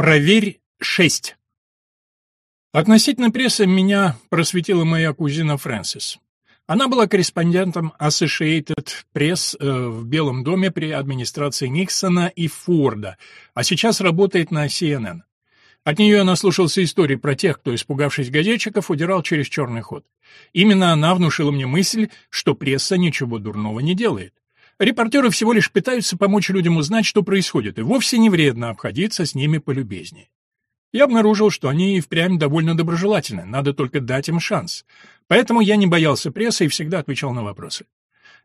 Проверь 6. Относительно прессы меня просветила моя кузина Фрэнсис. Она была корреспондентом Associated Press э, в Белом доме при администрации Никсона и Форда, а сейчас работает на CNN. От нее я наслушался истории про тех, кто, испугавшись газетчиков, удирал через черный ход. Именно она внушила мне мысль, что пресса ничего дурного не делает. Репортеры всего лишь пытаются помочь людям узнать, что происходит, и вовсе не вредно обходиться с ними полюбезнее. Я обнаружил, что они и впрямь довольно доброжелательны, надо только дать им шанс. Поэтому я не боялся прессы и всегда отвечал на вопросы.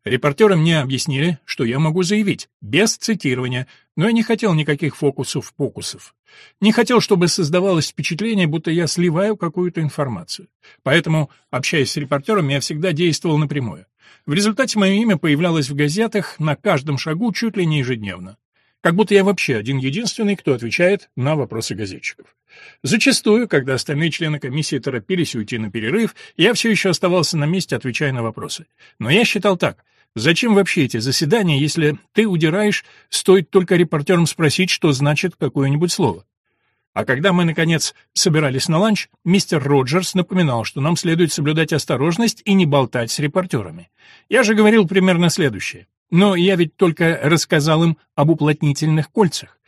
Репортеры мне объяснили, что я могу заявить, без цитирования, но я не хотел никаких фокусов-покусов. Не хотел, чтобы создавалось впечатление, будто я сливаю какую-то информацию. Поэтому, общаясь с репортерами, я всегда действовал напрямую. В результате мое имя появлялось в газетах на каждом шагу чуть ли не ежедневно. Как будто я вообще один-единственный, кто отвечает на вопросы газетчиков. Зачастую, когда остальные члены комиссии торопились уйти на перерыв, я все еще оставался на месте, отвечая на вопросы. Но я считал так. Зачем вообще эти заседания, если ты удираешь, стоит только репортерам спросить, что значит какое-нибудь слово? А когда мы, наконец, собирались на ланч, мистер Роджерс напоминал, что нам следует соблюдать осторожность и не болтать с репортерами. Я же говорил примерно следующее. Но я ведь только рассказал им об уплотнительных кольцах.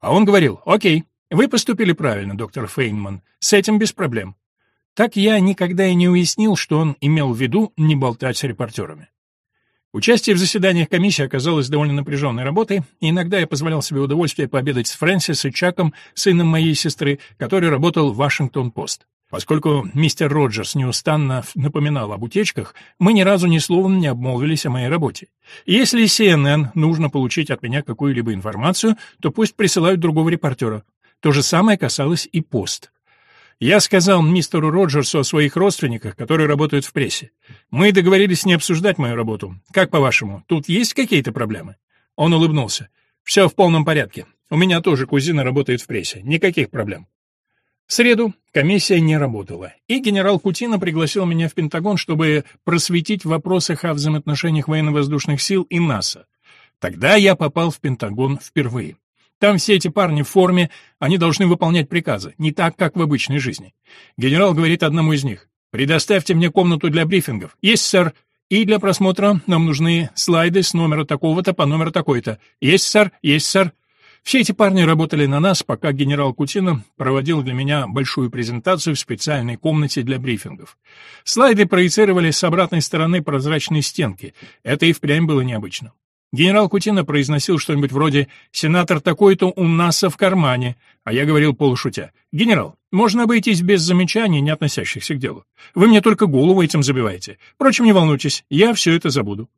А он говорил, окей, вы поступили правильно, доктор Фейнман, с этим без проблем. Так я никогда и не уяснил, что он имел в виду не болтать с репортерами. Участие в заседаниях комиссии оказалось довольно напряженной работой, и иногда я позволял себе удовольствие пообедать с Фрэнсис и Чаком, сыном моей сестры, который работал в «Вашингтон-Пост». Поскольку мистер Роджерс неустанно напоминал об утечках, мы ни разу ни словом не обмолвились о моей работе. Если CNN нужно получить от меня какую-либо информацию, то пусть присылают другого репортера. То же самое касалось и пост. Я сказал мистеру Роджерсу о своих родственниках, которые работают в прессе. Мы договорились не обсуждать мою работу. Как по-вашему, тут есть какие-то проблемы? Он улыбнулся. Все в полном порядке. У меня тоже кузина работает в прессе. Никаких проблем. В среду комиссия не работала, и генерал Кутина пригласил меня в Пентагон, чтобы просветить в вопросах о взаимоотношениях военно-воздушных сил и НАСА. Тогда я попал в Пентагон впервые. Там все эти парни в форме, они должны выполнять приказы, не так, как в обычной жизни. Генерал говорит одному из них, «Предоставьте мне комнату для брифингов». «Есть, сэр». «И для просмотра нам нужны слайды с номера такого-то по номеру такой-то». «Есть, сэр». «Есть, сэр». Все эти парни работали на нас, пока генерал Кутина проводил для меня большую презентацию в специальной комнате для брифингов. Слайды проецировали с обратной стороны прозрачной стенки. Это и впрямь было необычно. Генерал Кутина произносил что-нибудь вроде «Сенатор такой-то у НАСА в кармане», а я говорил полушутя «Генерал, можно обойтись без замечаний, не относящихся к делу. Вы мне только голову этим забиваете. Впрочем, не волнуйтесь, я все это забуду».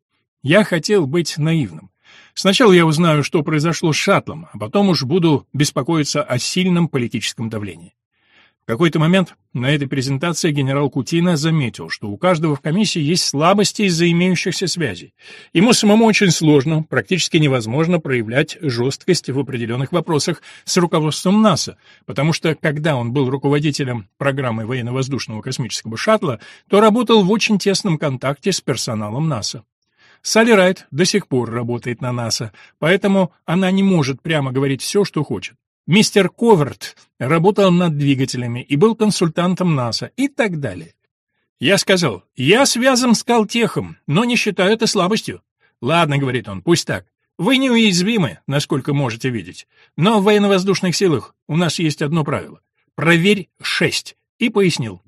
Я хотел быть наивным. Сначала я узнаю, что произошло с шаттлом, а потом уж буду беспокоиться о сильном политическом давлении какой-то момент на этой презентации генерал Кутина заметил, что у каждого в комиссии есть слабости из-за имеющихся связей. Ему самому очень сложно, практически невозможно проявлять жесткость в определенных вопросах с руководством НАСА, потому что, когда он был руководителем программы военно-воздушного космического шаттла, то работал в очень тесном контакте с персоналом НАСА. Салли Райт до сих пор работает на НАСА, поэтому она не может прямо говорить все, что хочет. Мистер Коверт работал над двигателями и был консультантом НАСА и так далее. Я сказал, я связан с Калтехом, но не считаю это слабостью. Ладно, говорит он, пусть так. Вы неуязвимы, насколько можете видеть. Но в военно-воздушных силах у нас есть одно правило. Проверь шесть. И пояснил.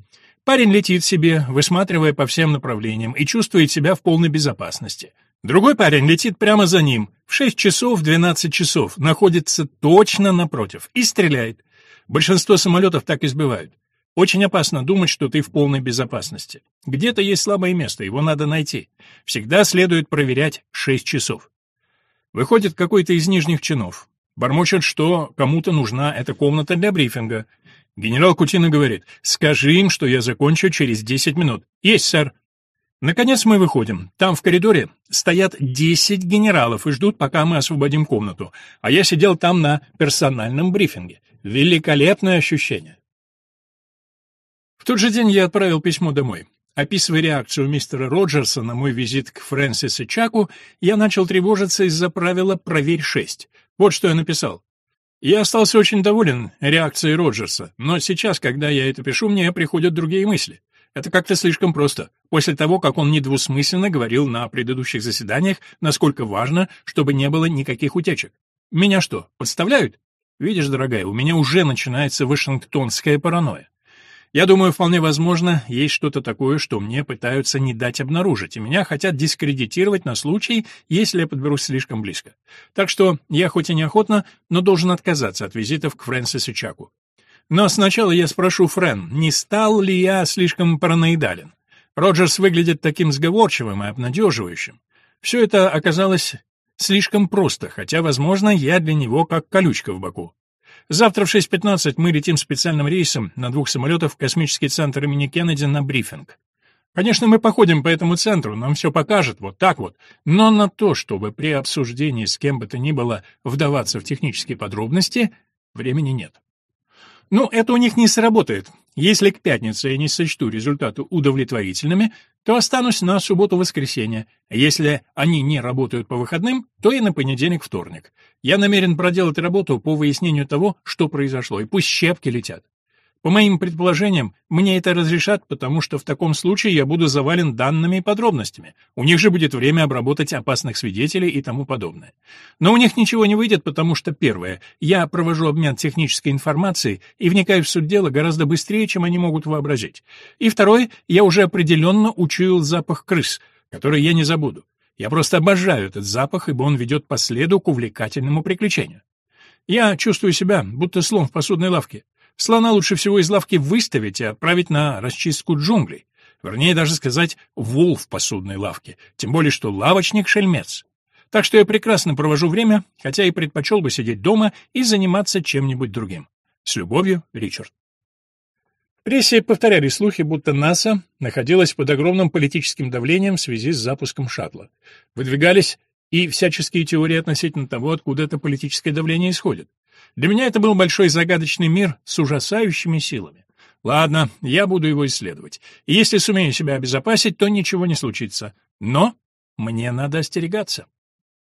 Парень летит себе, высматривая по всем направлениям, и чувствует себя в полной безопасности. Другой парень летит прямо за ним, в 6 часов 12 часов, находится точно напротив и стреляет. Большинство самолетов так и сбивают. Очень опасно думать, что ты в полной безопасности. Где-то есть слабое место, его надо найти. Всегда следует проверять 6 часов. Выходит какой-то из нижних чинов. Бормочет, что кому-то нужна эта комната для брифинга. Генерал Кутина говорит, скажи им, что я закончу через 10 минут. Есть, сэр. Наконец мы выходим. Там в коридоре стоят 10 генералов и ждут, пока мы освободим комнату. А я сидел там на персональном брифинге. Великолепное ощущение. В тот же день я отправил письмо домой. Описывая реакцию мистера Роджерса на мой визит к Фрэнсису Чаку, я начал тревожиться из-за правила «проверь шесть". Вот что я написал. Я остался очень доволен реакцией Роджерса, но сейчас, когда я это пишу, мне приходят другие мысли. Это как-то слишком просто, после того, как он недвусмысленно говорил на предыдущих заседаниях, насколько важно, чтобы не было никаких утечек. Меня что, подставляют? Видишь, дорогая, у меня уже начинается вашингтонская паранойя. Я думаю, вполне возможно, есть что-то такое, что мне пытаются не дать обнаружить, и меня хотят дискредитировать на случай, если я подберусь слишком близко. Так что я хоть и неохотно, но должен отказаться от визитов к Фрэнсису Чаку. Но сначала я спрошу Френ, не стал ли я слишком параноидален. Роджерс выглядит таким сговорчивым и обнадеживающим. Все это оказалось слишком просто, хотя, возможно, я для него как колючка в боку. Завтра в 6.15 мы летим специальным рейсом на двух самолетах в космический центр имени Кеннеди на брифинг. Конечно, мы походим по этому центру, нам все покажет, вот так вот. Но на то, чтобы при обсуждении с кем бы то ни было вдаваться в технические подробности, времени нет. Но это у них не сработает. Если к пятнице я не сочту результаты удовлетворительными, то останусь на субботу-воскресенье. А если они не работают по выходным, то и на понедельник-вторник. Я намерен проделать работу по выяснению того, что произошло, и пусть щепки летят. По моим предположениям, мне это разрешат, потому что в таком случае я буду завален данными и подробностями. У них же будет время обработать опасных свидетелей и тому подобное. Но у них ничего не выйдет, потому что, первое, я провожу обмен технической информацией и вникаю в суть дела гораздо быстрее, чем они могут вообразить. И второе, я уже определенно учуял запах крыс, который я не забуду. Я просто обожаю этот запах, ибо он ведет по следу к увлекательному приключению. Я чувствую себя, будто слон в посудной лавке. Слона лучше всего из лавки выставить и отправить на расчистку джунглей. Вернее, даже сказать, вол в посудной лавке, тем более, что лавочник — шельмец. Так что я прекрасно провожу время, хотя и предпочел бы сидеть дома и заниматься чем-нибудь другим. С любовью, Ричард. В прессе повторяли слухи, будто НАСА находилась под огромным политическим давлением в связи с запуском шаттла. Выдвигались и всяческие теории относительно того, откуда это политическое давление исходит. Для меня это был большой загадочный мир с ужасающими силами. Ладно, я буду его исследовать. И если сумею себя обезопасить, то ничего не случится. Но мне надо остерегаться.